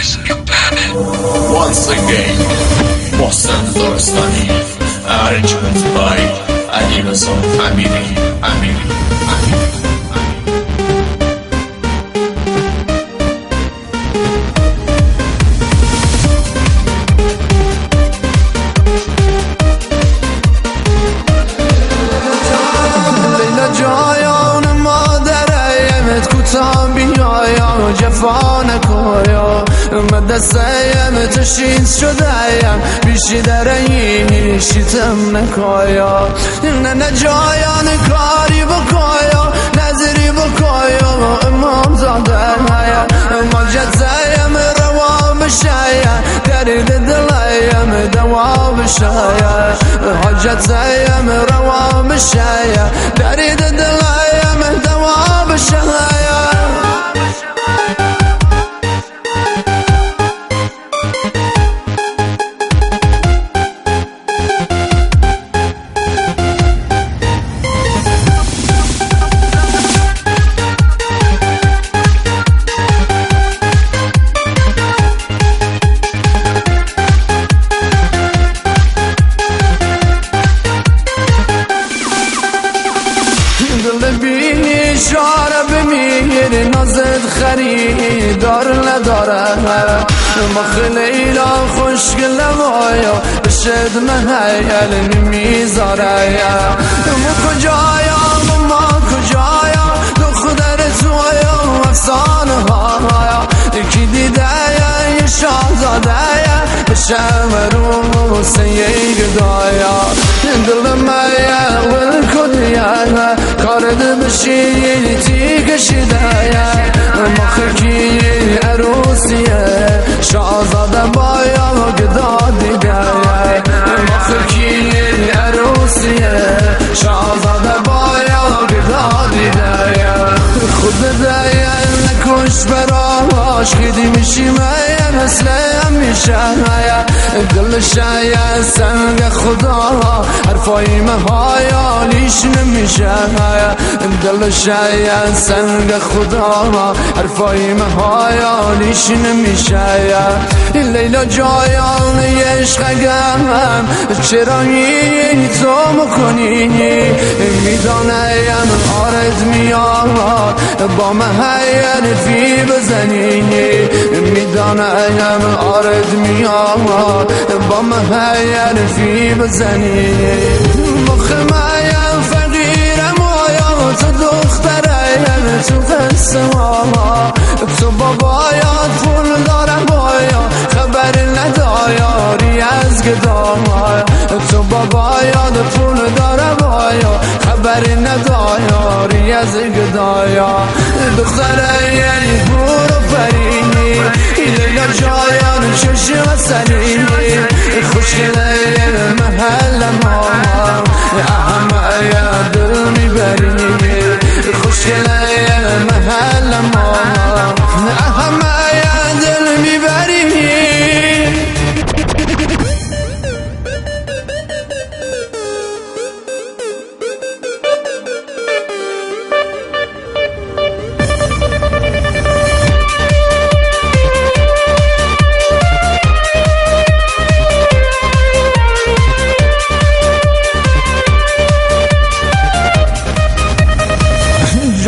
Once again, Mossan Dorstani, arrangement by Anima Son Amini, Amini. من دستیم تشیز شدهیم بیشی درهی شیتم نکایا نه نه جایان کاری بکایا نظری بکایا امام زاده ما جزایم روا بشایا درد دلایم دوا بشایا حاجت زایم روا بشایا درد دلایم دوا بشایا بمیر نازد خریدار نداره. ما خیلی خوشگل بشد محیل نمی‌ذاره ما کجایا؟ ما کجایا؟ دختر تویا افسانه هایا یکی دیده یه شاهزاده بشم رو سیه گدایا دل مایا ول کنیا کارد بشی کشیده مخکی عروسیه. شاهزاده بایا گدا دیگه مخکی عروسیه. شاهزاده بایا گدا دیگه خود دایا نکش براش خیلی میشی مایا مثل همیشه دل شاید سنگ خدا حرفای مهایا لیش نمیشه. دل شاید سنگ خدا حرفای مهایا لیش نمیشه. لیلا جایان عشقم چرا این تو مکنی می‌دانم آرز میاد با محیل فی بزنی. می‌دانم آرز میاد با محیل فی بزنی مخ مایم فقیرم آیا تو دخترم تو قصه ها تو بابایات پول دارم بایا خبر ندایاری از گدام تو بابایات پول دارم بایا خبر ندایاری از گدایا فرینی لیلا جایان چشم سرینی خوشگله محل ما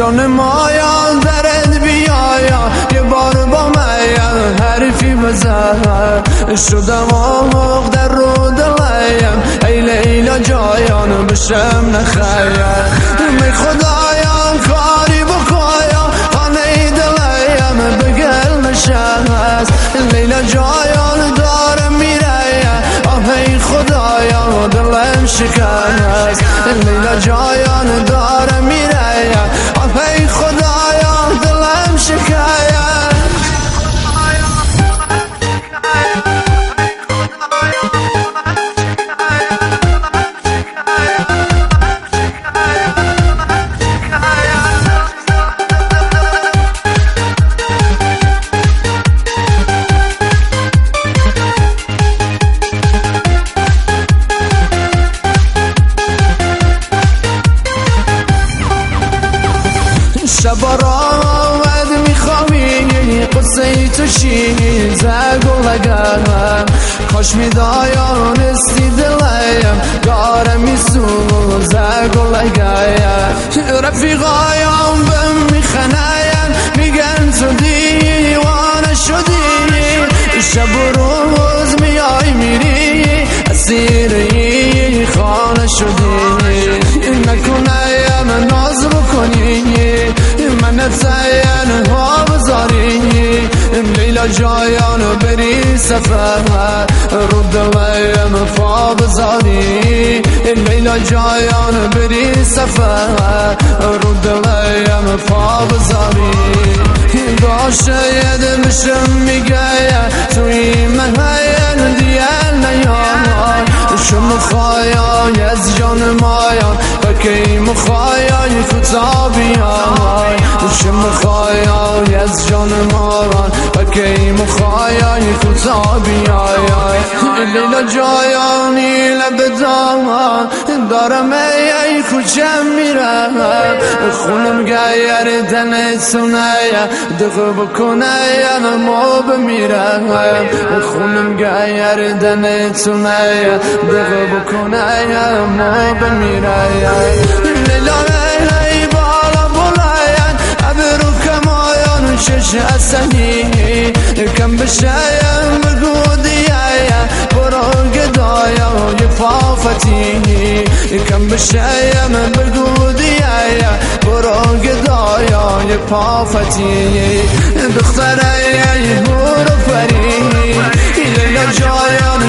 جان مایا درد بیایا. یه بار با مایا حرفی بزن. شدم آموق در رو دلیم. ای لیلا جایان بشم نخیر. می خدایا کاری بکایا خانه دلیم بگل نشست. لیلا جایان دارم میره. آه ای خدایا دلم شکست. لیلا جایان دارم میره. کاش میدایانستی دلیم داره میسوزه گلگم رفیقایم بهم میخنایم میگن تو دیوانه شدی شب و روز میای میری اسیری خانه شدی نکنه ناز بکنی من تنها بذاری لیلا جایان بری سفر رو دلیم فا بذاری لیلا جایان بری سفر. رو دلیم فا بذاری شاید بشم میگه توی محل دیل نیای شم خواهی از جان مایان. و کی کتابیای شم خواهی از جان مایان و کی مخوایای کتابیای لیلا جایانی لبدان دارم ای کجم میرم. خونم گیر دن سونه دقه بکنه ما بمیرم خونم گیر دن سونه دقه بکنه ما بمیرم لیلا شش اصلی کم بشایم بگو دیایا برو گدایا یه پافتی کم بشایم بگو دیایا برو گدایا یه پافتی دختره ای برو فری لیلا جایان